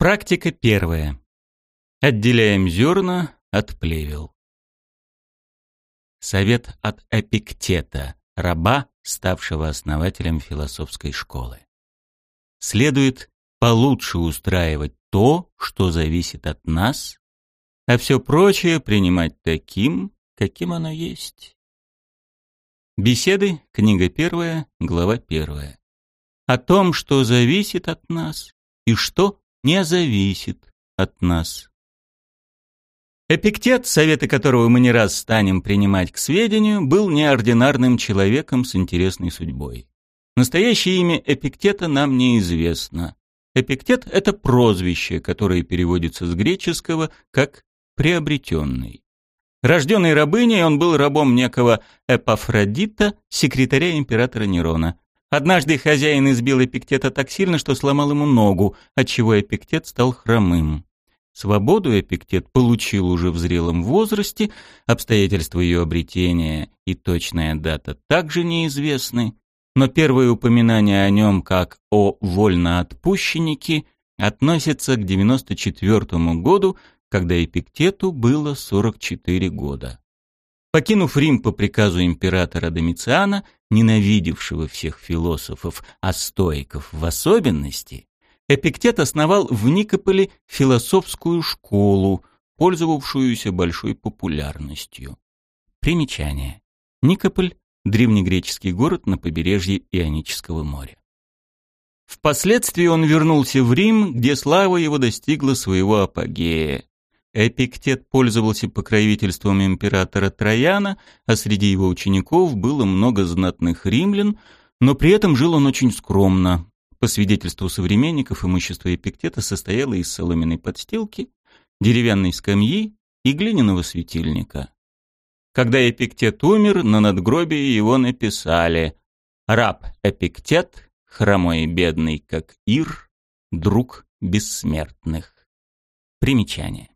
Практика первая. Отделяем зерна от плевел. Совет от Эпиктета, раба, ставшего основателем философской школы. Следует получше устраивать то, что зависит от нас, а все прочее принимать таким, каким оно есть. Беседы, книга первая, глава первая. О том, что зависит от нас и что не зависит от нас. Эпиктет, советы которого мы не раз станем принимать к сведению, был неординарным человеком с интересной судьбой. Настоящее имя Эпиктета нам неизвестно. Эпиктет — это прозвище, которое переводится с греческого как «приобретенный». Рожденный рабыней, он был рабом некого Эпафродита, секретаря императора Нерона. Однажды хозяин избил Эпиктета так сильно, что сломал ему ногу, отчего Эпиктет стал хромым. Свободу Эпиктет получил уже в зрелом возрасте, обстоятельства ее обретения и точная дата также неизвестны, но первое упоминание о нем как о вольноотпущеннике относится к 94 году, когда Эпиктету было 44 года. Покинув Рим по приказу императора Домициана, ненавидевшего всех философов, а стоиков в особенности, Эпиктет основал в Никополе философскую школу, пользовавшуюся большой популярностью. Примечание. Никополь – древнегреческий город на побережье Ионического моря. Впоследствии он вернулся в Рим, где слава его достигла своего апогея. Эпиктет пользовался покровительством императора Трояна, а среди его учеников было много знатных римлян, но при этом жил он очень скромно. По свидетельству современников, имущество Эпиктета состояло из соломенной подстилки, деревянной скамьи и глиняного светильника. Когда Эпиктет умер, на надгробии его написали «Раб Эпиктет, хромой и бедный, как Ир, друг бессмертных». Примечание.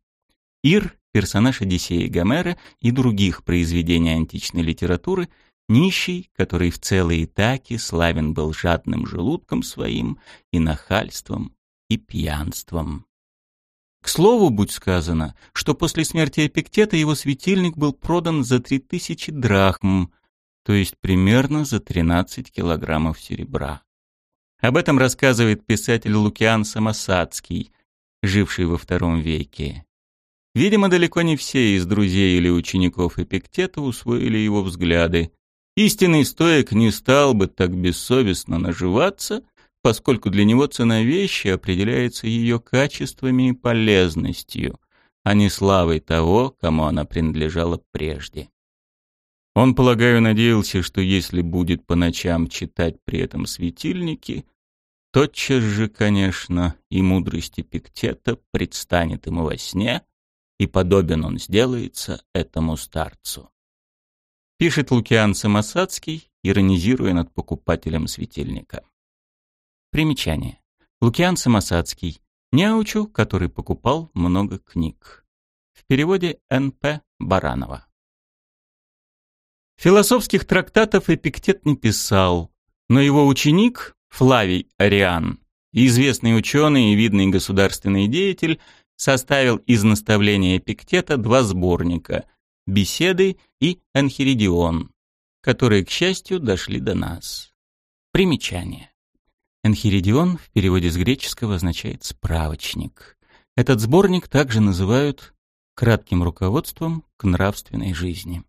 Ир – персонаж Одиссея Гомера и других произведений античной литературы, нищий, который в целой Итаке славен был жадным желудком своим и нахальством, и пьянством. К слову, будь сказано, что после смерти Эпиктета его светильник был продан за три тысячи драхм, то есть примерно за 13 килограммов серебра. Об этом рассказывает писатель Лукиан Самосадский, живший во втором веке. Видимо, далеко не все из друзей или учеников Эпиктета усвоили его взгляды. Истинный стоек не стал бы так бессовестно наживаться, поскольку для него цена вещи определяется ее качествами и полезностью, а не славой того, кому она принадлежала прежде. Он, полагаю, надеялся, что если будет по ночам читать при этом светильники, тотчас же, конечно, и мудрость Эпиктета предстанет ему во сне — и подобен он сделается этому старцу. Пишет Лукиан Самосадский, иронизируя над покупателем светильника. Примечание. Лукиан Самосадский. Неучу, который покупал много книг. В переводе Н.П. Баранова. Философских трактатов Эпиктет не писал, но его ученик, Флавий Ариан, известный ученый и видный государственный деятель, составил из наставления Эпиктета два сборника «Беседы» и «Анхиридион», которые, к счастью, дошли до нас. Примечание. Энхиридион в переводе с греческого означает «справочник». Этот сборник также называют кратким руководством к нравственной жизни.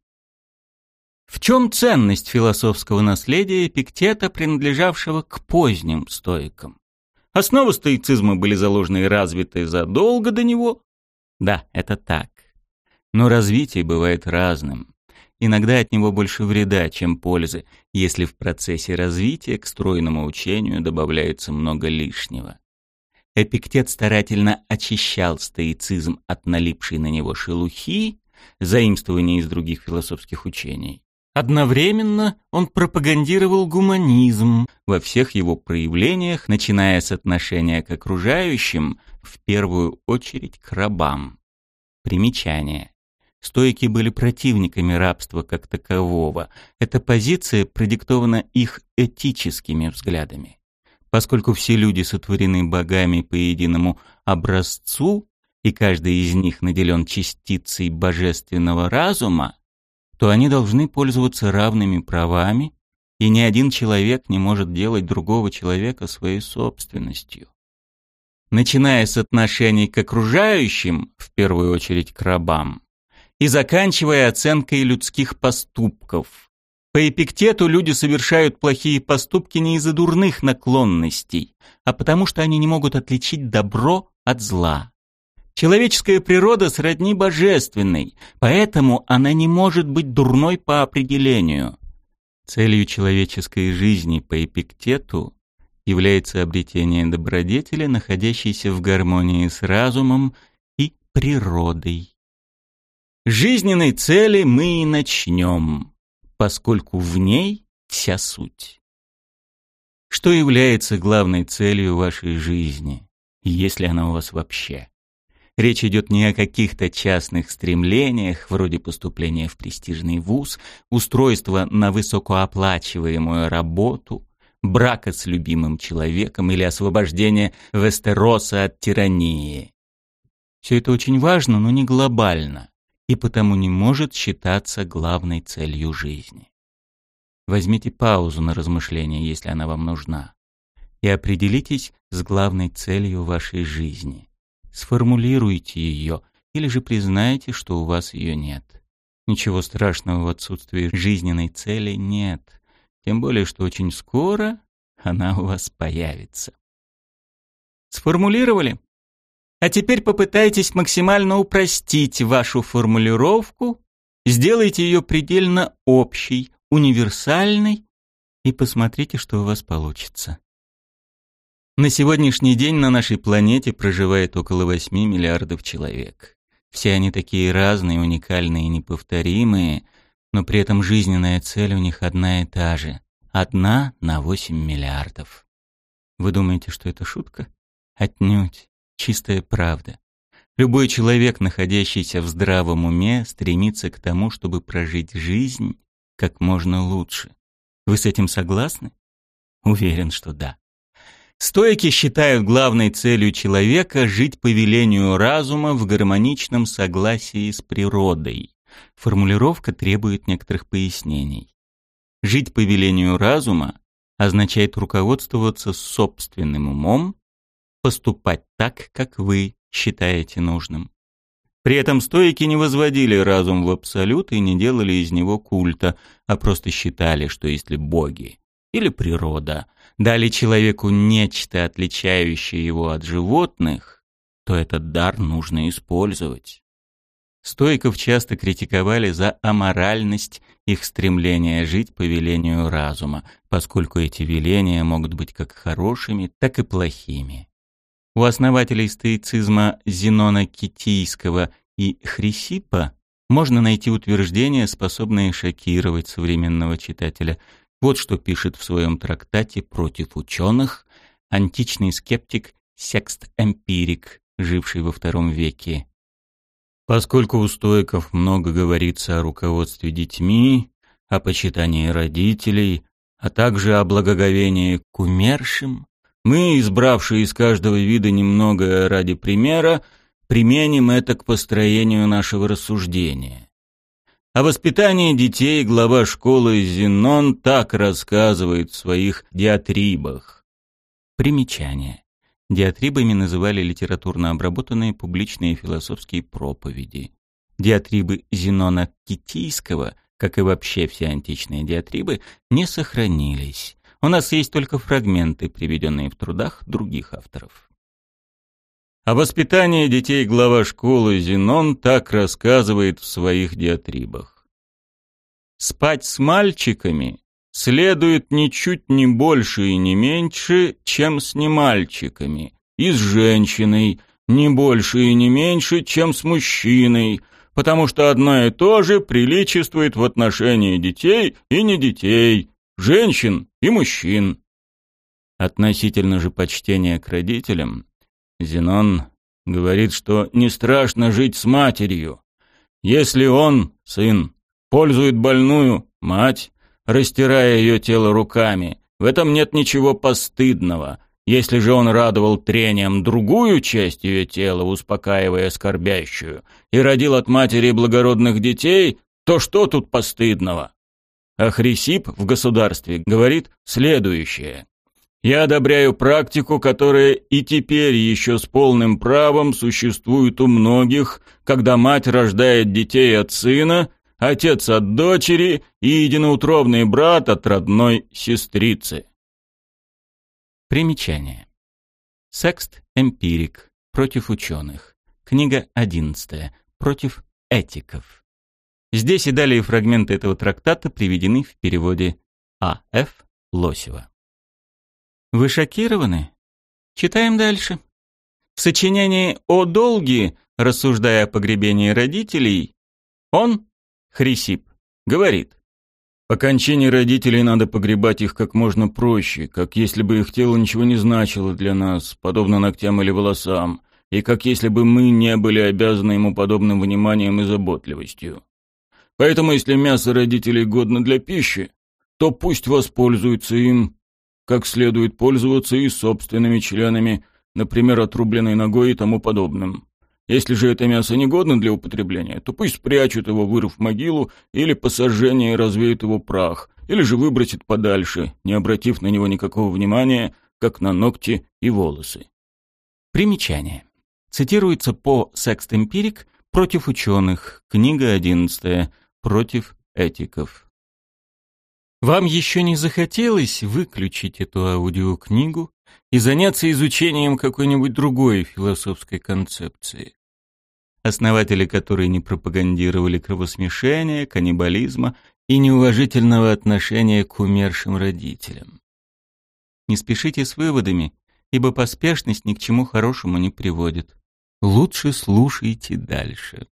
В чем ценность философского наследия Эпиктета, принадлежавшего к поздним стоикам? Основы стоицизма были заложены и развиты задолго до него. Да, это так. Но развитие бывает разным. Иногда от него больше вреда, чем пользы, если в процессе развития к стройному учению добавляется много лишнего. Эпиктет старательно очищал стоицизм от налипшей на него шелухи, заимствования из других философских учений. Одновременно он пропагандировал гуманизм во всех его проявлениях, начиная с отношения к окружающим, в первую очередь к рабам. Примечание. Стойки были противниками рабства как такового. Эта позиция продиктована их этическими взглядами. Поскольку все люди сотворены богами по единому образцу, и каждый из них наделен частицей божественного разума, то они должны пользоваться равными правами, и ни один человек не может делать другого человека своей собственностью. Начиная с отношений к окружающим, в первую очередь к рабам, и заканчивая оценкой людских поступков. По эпиктету люди совершают плохие поступки не из-за дурных наклонностей, а потому что они не могут отличить добро от зла. Человеческая природа сродни божественной, поэтому она не может быть дурной по определению. Целью человеческой жизни по эпиктету является обретение добродетели, находящейся в гармонии с разумом и природой. Жизненной цели мы и начнем, поскольку в ней вся суть. Что является главной целью вашей жизни, если она у вас вообще? Речь идет не о каких-то частных стремлениях, вроде поступления в престижный вуз, устройства на высокооплачиваемую работу, брака с любимым человеком или освобождения Вестероса от тирании. Все это очень важно, но не глобально и потому не может считаться главной целью жизни. Возьмите паузу на размышление, если она вам нужна, и определитесь с главной целью вашей жизни. Сформулируйте ее или же признайте, что у вас ее нет. Ничего страшного в отсутствии жизненной цели нет, тем более, что очень скоро она у вас появится. Сформулировали? А теперь попытайтесь максимально упростить вашу формулировку, сделайте ее предельно общей, универсальной и посмотрите, что у вас получится. На сегодняшний день на нашей планете проживает около 8 миллиардов человек. Все они такие разные, уникальные и неповторимые, но при этом жизненная цель у них одна и та же. Одна на 8 миллиардов. Вы думаете, что это шутка? Отнюдь чистая правда. Любой человек, находящийся в здравом уме, стремится к тому, чтобы прожить жизнь как можно лучше. Вы с этим согласны? Уверен, что да. Стойки считают главной целью человека жить по велению разума в гармоничном согласии с природой. Формулировка требует некоторых пояснений. Жить по велению разума означает руководствоваться собственным умом поступать так, как вы считаете нужным. При этом стоики не возводили разум в абсолют и не делали из него культа, а просто считали, что если боги или природа дали человеку нечто, отличающее его от животных, то этот дар нужно использовать. Стоиков часто критиковали за аморальность их стремления жить по велению разума, поскольку эти веления могут быть как хорошими, так и плохими. У основателей стоицизма Зенона Китийского и Хрисипа можно найти утверждения, способные шокировать современного читателя. Вот что пишет в своем трактате «Против ученых» античный скептик Секст Эмпирик, живший во втором веке. Поскольку у стоиков много говорится о руководстве детьми, о почитании родителей, а также о благоговении к умершим, мы, избравшие из каждого вида немного ради примера, применим это к построению нашего рассуждения. О воспитании детей глава школы Зенон так рассказывает в своих диатрибах. Примечание. Диатрибами называли литературно обработанные публичные философские проповеди. Диатрибы Зенона Китийского, как и вообще все античные диатрибы, не сохранились. У нас есть только фрагменты, приведенные в трудах других авторов. О воспитании детей глава школы Зенон так рассказывает в своих диатрибах. Спать с мальчиками следует ничуть не больше и не меньше, чем с немальчиками, и с женщиной не больше и не меньше, чем с мужчиной, потому что одно и то же приличествует в отношении детей и не детей, женщин и мужчин. Относительно же почтения к родителям, Зенон говорит, что не страшно жить с матерью. Если он, сын, пользует больную, мать, растирая ее тело руками, в этом нет ничего постыдного, Если же он радовал трением другую часть ее тела, успокаивая скорбящую, и родил от матери благородных детей, то что тут постыдного? А Хрисип в государстве говорит следующее. Я одобряю практику, которая и теперь еще с полным правом существует у многих, когда мать рождает детей от сына, отец от дочери и единоутробный брат от родной сестрицы. Примечание. Секст эмпирик против ученых. Книга 11. Против этиков. Здесь и далее фрагменты этого трактата приведены в переводе А.Ф. Лосева. Вы шокированы? Читаем дальше. В сочинении «О долги», рассуждая о погребении родителей, он, Хрисип, говорит, «По кончине родителей надо погребать их как можно проще, как если бы их тело ничего не значило для нас, подобно ногтям или волосам, и как если бы мы не были обязаны ему подобным вниманием и заботливостью. Поэтому, если мясо родителей годно для пищи, то пусть воспользуются им как следует пользоваться и собственными членами, например, отрубленной ногой и тому подобным. Если же это мясо негодно для употребления, то пусть спрячут его, вырыв могилу, или по сожжению развеют его прах, или же выбросят подальше, не обратив на него никакого внимания, как на ногти и волосы. Примечание. Цитируется по Секст Эмпирик против ученых, книга 11, против этиков. Вам еще не захотелось выключить эту аудиокнигу и заняться изучением какой-нибудь другой философской концепции? Основатели которой не пропагандировали кровосмешения, каннибализма и неуважительного отношения к умершим родителям. Не спешите с выводами, ибо поспешность ни к чему хорошему не приводит. Лучше слушайте дальше.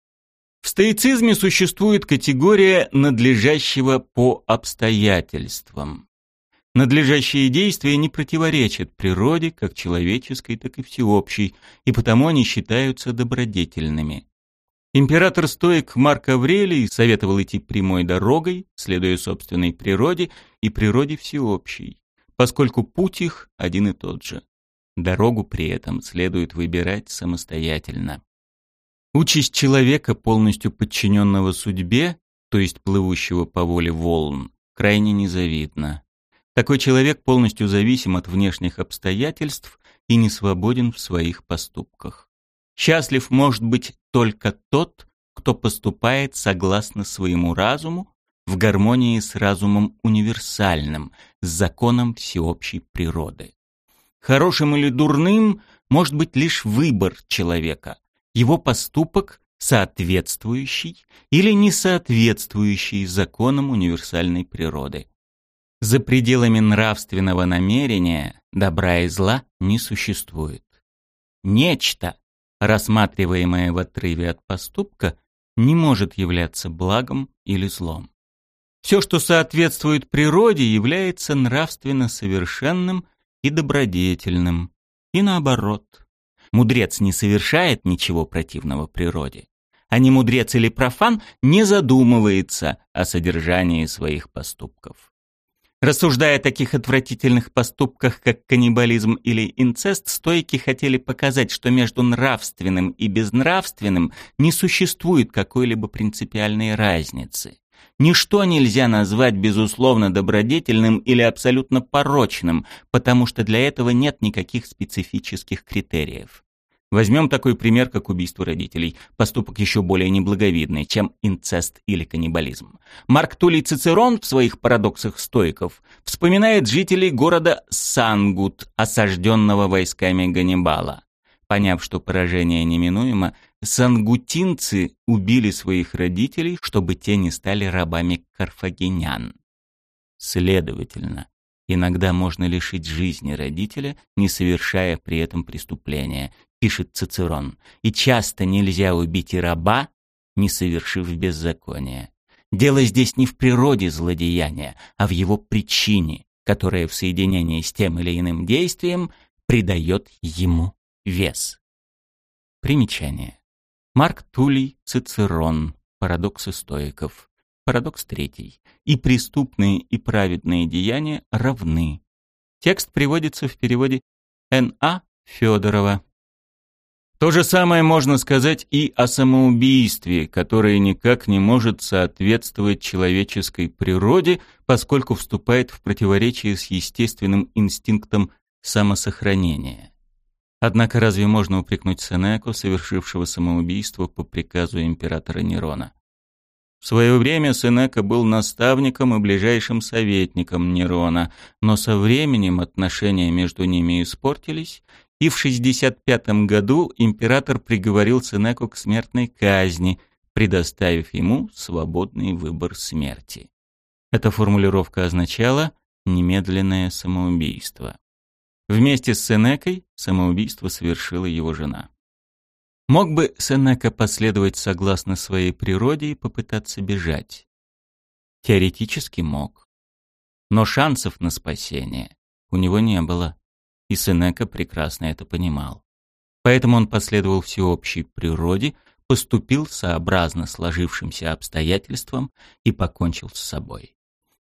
В стоицизме существует категория надлежащего по обстоятельствам. Надлежащие действия не противоречат природе, как человеческой, так и всеобщей, и потому они считаются добродетельными. Император-стоик Марк Аврелий советовал идти прямой дорогой, следуя собственной природе и природе всеобщей, поскольку путь их один и тот же. Дорогу при этом следует выбирать самостоятельно. Участь человека, полностью подчиненного судьбе, то есть плывущего по воле волн, крайне незавидна. Такой человек полностью зависим от внешних обстоятельств и не свободен в своих поступках. Счастлив может быть только тот, кто поступает согласно своему разуму, в гармонии с разумом универсальным, с законом всеобщей природы. Хорошим или дурным может быть лишь выбор человека, его поступок соответствующий или не соответствующий законам универсальной природы. За пределами нравственного намерения добра и зла не существует. Нечто, рассматриваемое в отрыве от поступка, не может являться благом или злом. Все, что соответствует природе, является нравственно совершенным и добродетельным, и наоборот. Мудрец не совершает ничего противного природе, а не мудрец или профан не задумывается о содержании своих поступков. Рассуждая о таких отвратительных поступках, как каннибализм или инцест, стойки хотели показать, что между нравственным и безнравственным не существует какой-либо принципиальной разницы. Ничто нельзя назвать безусловно добродетельным или абсолютно порочным, потому что для этого нет никаких специфических критериев. Возьмем такой пример, как убийство родителей. Поступок еще более неблаговидный, чем инцест или каннибализм. Марк Тулей Цицерон в своих «Парадоксах стоиков» вспоминает жителей города Сангут, осажденного войсками Ганнибала. Поняв, что поражение неминуемо, сангутинцы убили своих родителей, чтобы те не стали рабами карфагенян. Следовательно, иногда можно лишить жизни родителя, не совершая при этом преступления, пишет Цицерон, и часто нельзя убить и раба, не совершив беззакония. Дело здесь не в природе злодеяния, а в его причине, которая в соединении с тем или иным действием придает ему вес. Примечание. Марк Тулей, Цицерон. Парадоксы стоиков. Парадокс третий. И преступные, и праведные деяния равны. Текст приводится в переводе Н.А. Федорова. То же самое можно сказать и о самоубийстве, которое никак не может соответствовать человеческой природе, поскольку вступает в противоречие с естественным инстинктом самосохранения. Однако разве можно упрекнуть Сенеку, совершившего самоубийство по приказу императора Нерона? В свое время Сенека был наставником и ближайшим советником Нерона, но со временем отношения между ними испортились, и в 65 году император приговорил Сенеку к смертной казни, предоставив ему свободный выбор смерти. Эта формулировка означала немедленное самоубийство. Вместе с Сенекой самоубийство совершила его жена. Мог бы Сенека последовать согласно своей природе и попытаться бежать? Теоретически мог. Но шансов на спасение у него не было и Сенека прекрасно это понимал. Поэтому он последовал всеобщей природе, поступил сообразно сложившимся обстоятельствам и покончил с собой.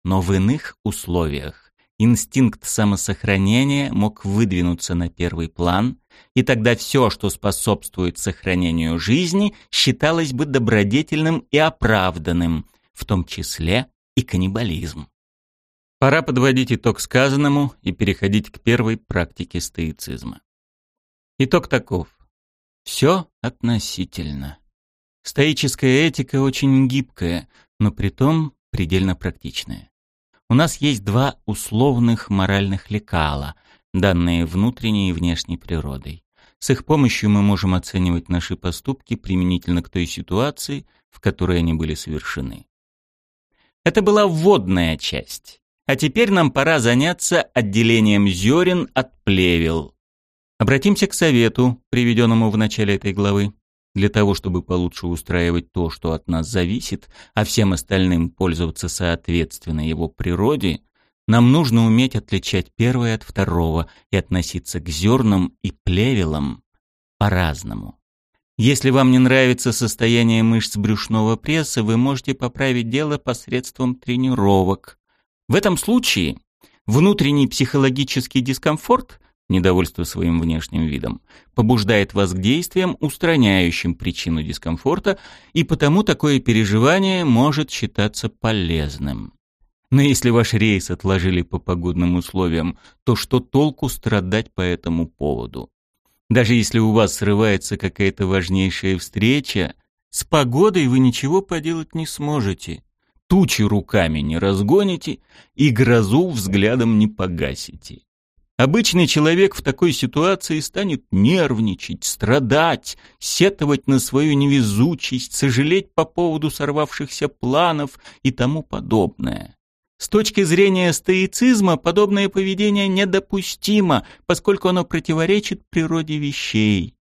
Но в иных условиях инстинкт самосохранения мог выдвинуться на первый план, и тогда все, что способствует сохранению жизни, считалось бы добродетельным и оправданным, в том числе и каннибализм. Пора подводить итог сказанному и переходить к первой практике стоицизма. Итог таков. Все относительно. Стоическая этика очень гибкая, но при том предельно практичная. У нас есть два условных моральных лекала, данные внутренней и внешней природой. С их помощью мы можем оценивать наши поступки применительно к той ситуации, в которой они были совершены. Это была вводная часть. А теперь нам пора заняться отделением зерен от плевел. Обратимся к совету, приведенному в начале этой главы. Для того, чтобы получше устраивать то, что от нас зависит, а всем остальным пользоваться соответственно его природе, нам нужно уметь отличать первое от второго и относиться к зернам и плевелам по-разному. Если вам не нравится состояние мышц брюшного пресса, вы можете поправить дело посредством тренировок. В этом случае внутренний психологический дискомфорт, недовольство своим внешним видом, побуждает вас к действиям, устраняющим причину дискомфорта, и потому такое переживание может считаться полезным. Но если ваш рейс отложили по погодным условиям, то что толку страдать по этому поводу? Даже если у вас срывается какая-то важнейшая встреча, с погодой вы ничего поделать не сможете тучи руками не разгоните и грозу взглядом не погасите. Обычный человек в такой ситуации станет нервничать, страдать, сетовать на свою невезучесть, сожалеть по поводу сорвавшихся планов и тому подобное. С точки зрения стоицизма подобное поведение недопустимо, поскольку оно противоречит природе вещей.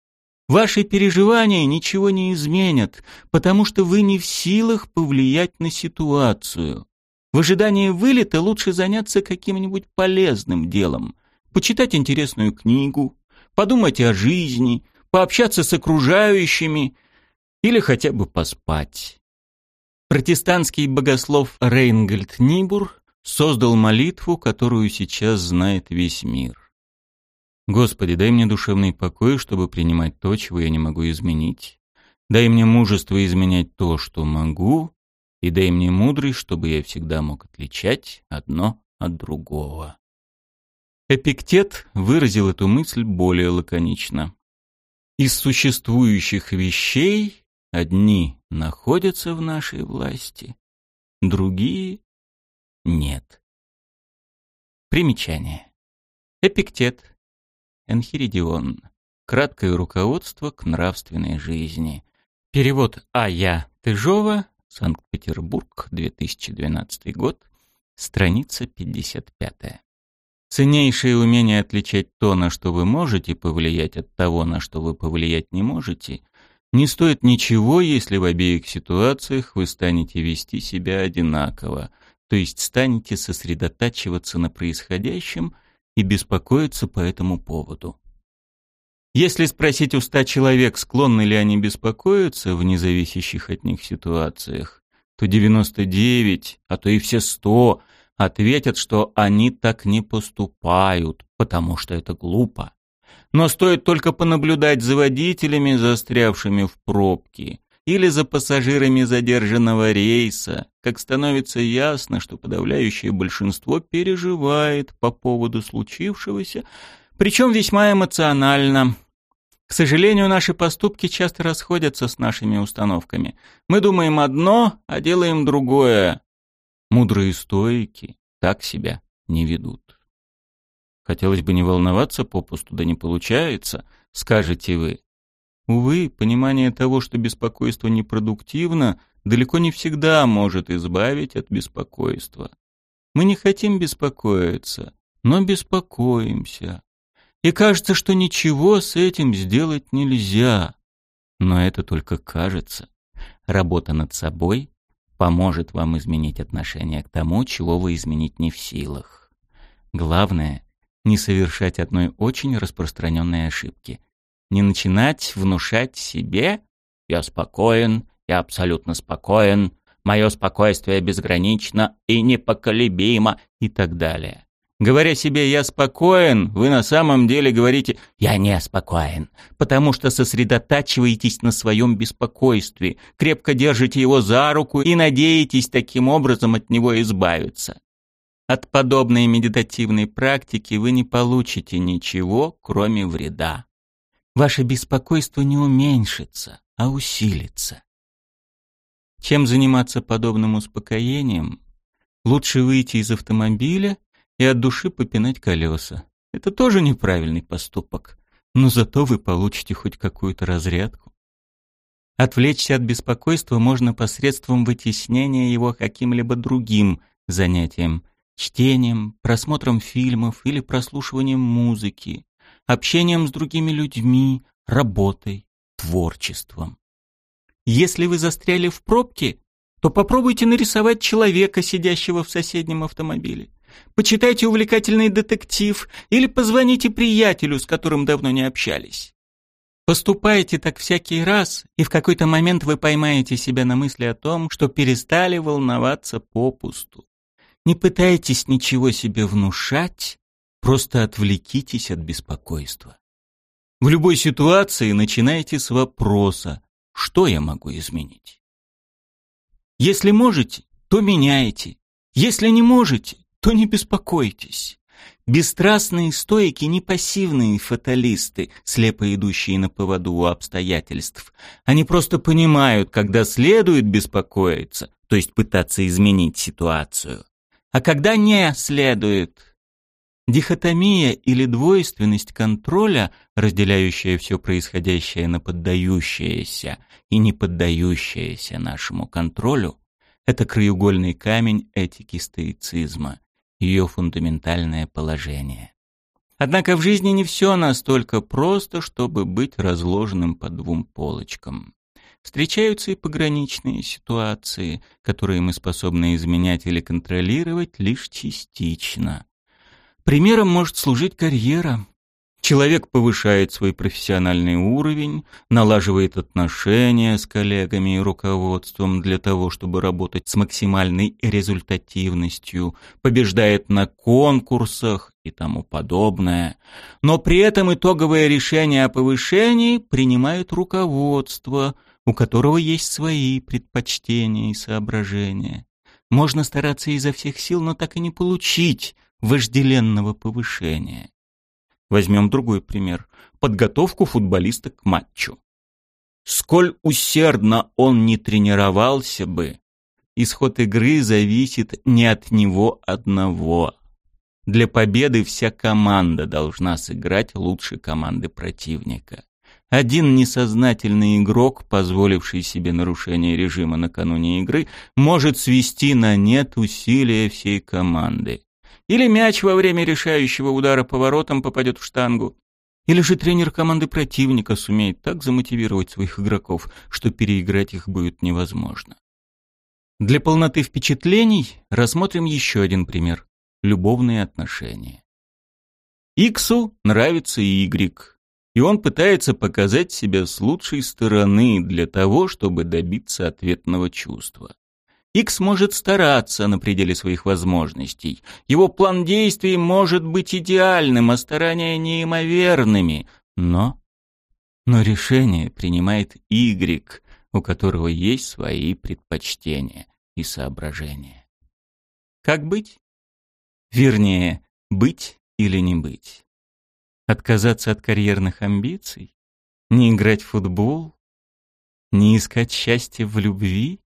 Ваши переживания ничего не изменят, потому что вы не в силах повлиять на ситуацию. В ожидании вылета лучше заняться каким-нибудь полезным делом. Почитать интересную книгу, подумать о жизни, пообщаться с окружающими или хотя бы поспать. Протестантский богослов Рейнгольд Нибур создал молитву, которую сейчас знает весь мир. Господи, дай мне душевный покой, чтобы принимать то, чего я не могу изменить. Дай мне мужество изменять то, что могу, и дай мне мудрость, чтобы я всегда мог отличать одно от другого. Эпиктет выразил эту мысль более лаконично. Из существующих вещей одни находятся в нашей власти, другие — нет. Примечание. Эпиктет Энхиридион. Краткое руководство к нравственной жизни. Перевод А. Я. Тыжова. Санкт-Петербург, 2012 год. Страница 55. Ценнейшее умение отличать то, на что вы можете повлиять, от того, на что вы повлиять не можете, не стоит ничего, если в обеих ситуациях вы станете вести себя одинаково, то есть станете сосредотачиваться на происходящем – и беспокоиться по этому поводу. Если спросить у ста человек, склонны ли они беспокоиться в независящих от них ситуациях, то 99, а то и все 100 ответят, что они так не поступают, потому что это глупо. Но стоит только понаблюдать за водителями, застрявшими в пробке, или за пассажирами задержанного рейса, как становится ясно, что подавляющее большинство переживает по поводу случившегося, причем весьма эмоционально. К сожалению, наши поступки часто расходятся с нашими установками. Мы думаем одно, а делаем другое. Мудрые стойки так себя не ведут. Хотелось бы не волноваться попусту, да не получается, скажете вы. Увы, понимание того, что беспокойство непродуктивно, далеко не всегда может избавить от беспокойства. Мы не хотим беспокоиться, но беспокоимся. И кажется, что ничего с этим сделать нельзя. Но это только кажется. Работа над собой поможет вам изменить отношение к тому, чего вы изменить не в силах. Главное — не совершать одной очень распространенной ошибки — не начинать внушать себе «я спокоен, я абсолютно спокоен», «мое спокойствие безгранично и непоколебимо» и так далее. Говоря себе «я спокоен», вы на самом деле говорите «я не спокоен», потому что сосредотачиваетесь на своем беспокойстве, крепко держите его за руку и надеетесь таким образом от него избавиться. От подобной медитативной практики вы не получите ничего, кроме вреда ваше беспокойство не уменьшится, а усилится. Чем заниматься подобным успокоением? Лучше выйти из автомобиля и от души попинать колеса. Это тоже неправильный поступок, но зато вы получите хоть какую-то разрядку. Отвлечься от беспокойства можно посредством вытеснения его каким-либо другим занятием, чтением, просмотром фильмов или прослушиванием музыки, общением с другими людьми, работой, творчеством. Если вы застряли в пробке, то попробуйте нарисовать человека, сидящего в соседнем автомобиле. Почитайте увлекательный детектив или позвоните приятелю, с которым давно не общались. Поступайте так всякий раз, и в какой-то момент вы поймаете себя на мысли о том, что перестали волноваться попусту. Не пытайтесь ничего себе внушать, Просто отвлекитесь от беспокойства. В любой ситуации начинайте с вопроса «Что я могу изменить?». Если можете, то меняйте. Если не можете, то не беспокойтесь. Бесстрастные стойки не пассивные фаталисты, слепо идущие на поводу у обстоятельств. Они просто понимают, когда следует беспокоиться, то есть пытаться изменить ситуацию, а когда не следует – Дихотомия или двойственность контроля, разделяющая все происходящее на поддающееся и не поддающееся нашему контролю, это краеугольный камень этики стоицизма, ее фундаментальное положение. Однако в жизни не все настолько просто, чтобы быть разложенным по двум полочкам. Встречаются и пограничные ситуации, которые мы способны изменять или контролировать лишь частично. Примером может служить карьера. Человек повышает свой профессиональный уровень, налаживает отношения с коллегами и руководством для того, чтобы работать с максимальной результативностью, побеждает на конкурсах и тому подобное. Но при этом итоговое решение о повышении принимает руководство, у которого есть свои предпочтения и соображения. Можно стараться изо всех сил, но так и не получить вожделенного повышения. Возьмем другой пример. Подготовку футболиста к матчу. Сколь усердно он не тренировался бы, исход игры зависит не от него одного. Для победы вся команда должна сыграть лучше команды противника. Один несознательный игрок, позволивший себе нарушение режима накануне игры, может свести на нет усилия всей команды. Или мяч во время решающего удара поворотом попадет в штангу. Или же тренер команды противника сумеет так замотивировать своих игроков, что переиграть их будет невозможно. Для полноты впечатлений рассмотрим еще один пример – любовные отношения. Иксу нравится Y, и он пытается показать себя с лучшей стороны для того, чтобы добиться ответного чувства. Икс может стараться на пределе своих возможностей. Его план действий может быть идеальным, а старания неимоверными. Но... Но решение принимает Y, у которого есть свои предпочтения и соображения. Как быть? Вернее, быть или не быть. Отказаться от карьерных амбиций? Не играть в футбол? Не искать счастья в любви?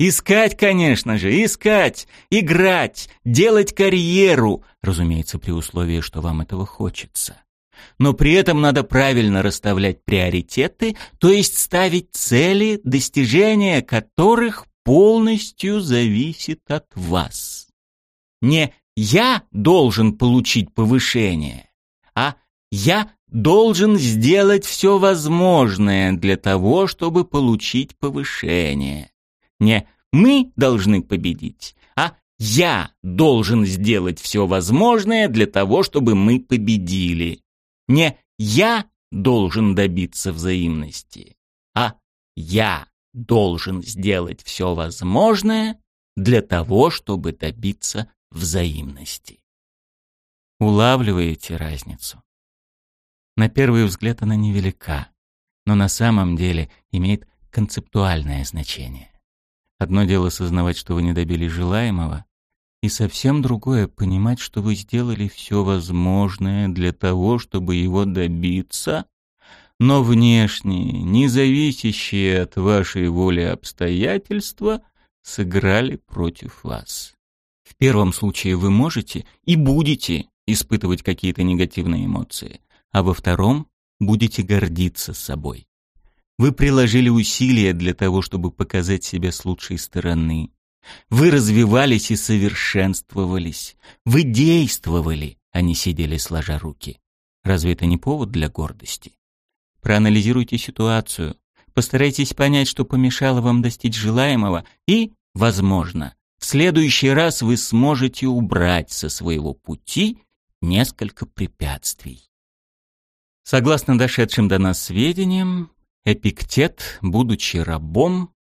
Искать, конечно же, искать, играть, делать карьеру, разумеется, при условии, что вам этого хочется. Но при этом надо правильно расставлять приоритеты, то есть ставить цели, достижения которых полностью зависит от вас. Не «я должен получить повышение», а «я должен сделать все возможное для того, чтобы получить повышение». Не «мы должны победить», а «я должен сделать все возможное для того, чтобы мы победили». Не «я должен добиться взаимности», а «я должен сделать все возможное для того, чтобы добиться взаимности». Улавливаете разницу? На первый взгляд она невелика, но на самом деле имеет концептуальное значение. Одно дело сознавать, что вы не добились желаемого, и совсем другое — понимать, что вы сделали все возможное для того, чтобы его добиться, но внешние, не зависящие от вашей воли обстоятельства, сыграли против вас. В первом случае вы можете и будете испытывать какие-то негативные эмоции, а во втором будете гордиться собой. Вы приложили усилия для того, чтобы показать себя с лучшей стороны. Вы развивались и совершенствовались. Вы действовали, а не сидели сложа руки. Разве это не повод для гордости? Проанализируйте ситуацию. Постарайтесь понять, что помешало вам достичь желаемого, и, возможно, в следующий раз вы сможете убрать со своего пути несколько препятствий. Согласно дошедшим до нас сведениям, Эпиктет, будучи рабом,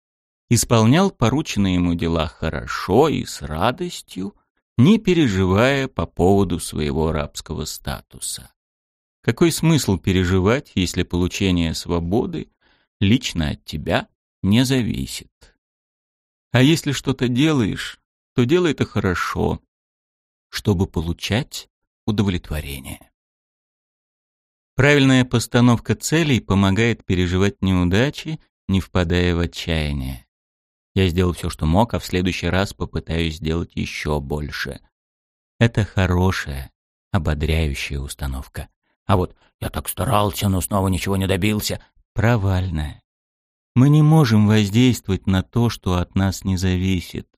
исполнял порученные ему дела хорошо и с радостью, не переживая по поводу своего рабского статуса. Какой смысл переживать, если получение свободы лично от тебя не зависит? А если что-то делаешь, то делай это хорошо, чтобы получать удовлетворение. Правильная постановка целей помогает переживать неудачи, не впадая в отчаяние. Я сделал все, что мог, а в следующий раз попытаюсь сделать еще больше. Это хорошая, ободряющая установка. А вот «я так старался, но снова ничего не добился» — провальная. Мы не можем воздействовать на то, что от нас не зависит,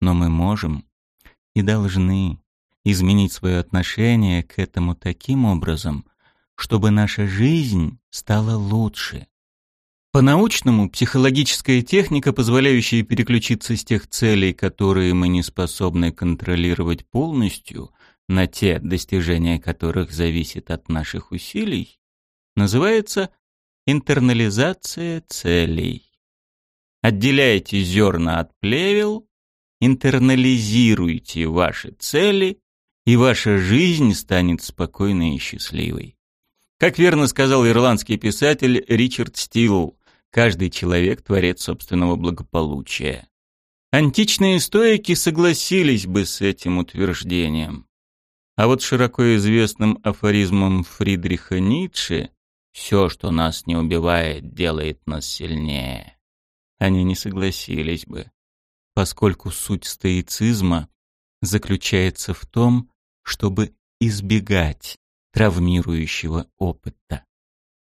но мы можем и должны изменить свое отношение к этому таким образом, чтобы наша жизнь стала лучше. По-научному, психологическая техника, позволяющая переключиться с тех целей, которые мы не способны контролировать полностью, на те, достижения которых зависит от наших усилий, называется интернализация целей. Отделяйте зерна от плевел, интернализируйте ваши цели, и ваша жизнь станет спокойной и счастливой. Как верно сказал ирландский писатель Ричард Стилл, каждый человек – творец собственного благополучия. Античные стоики согласились бы с этим утверждением. А вот широко известным афоризмом Фридриха Ницше «все, что нас не убивает, делает нас сильнее» они не согласились бы, поскольку суть стоицизма заключается в том, чтобы избегать травмирующего опыта.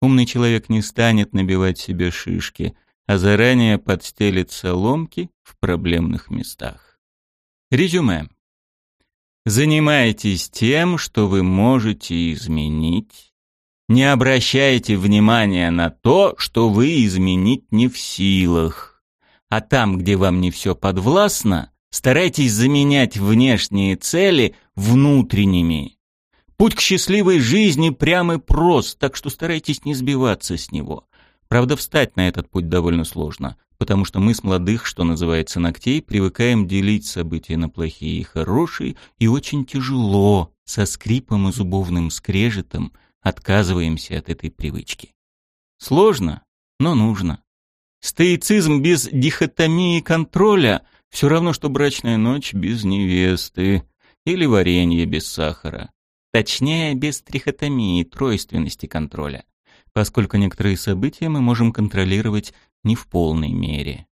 Умный человек не станет набивать себе шишки, а заранее подстелит соломки в проблемных местах. Резюме. Занимайтесь тем, что вы можете изменить. Не обращайте внимания на то, что вы изменить не в силах. А там, где вам не все подвластно, старайтесь заменять внешние цели внутренними. Путь к счастливой жизни прям и прост, так что старайтесь не сбиваться с него. Правда, встать на этот путь довольно сложно, потому что мы с молодых, что называется, ногтей, привыкаем делить события на плохие и хорошие, и очень тяжело, со скрипом и зубовным скрежетом, отказываемся от этой привычки. Сложно, но нужно. Стоицизм без дихотомии контроля все равно, что брачная ночь без невесты или варенье без сахара. Точнее, без трихотомии, тройственности контроля, поскольку некоторые события мы можем контролировать не в полной мере.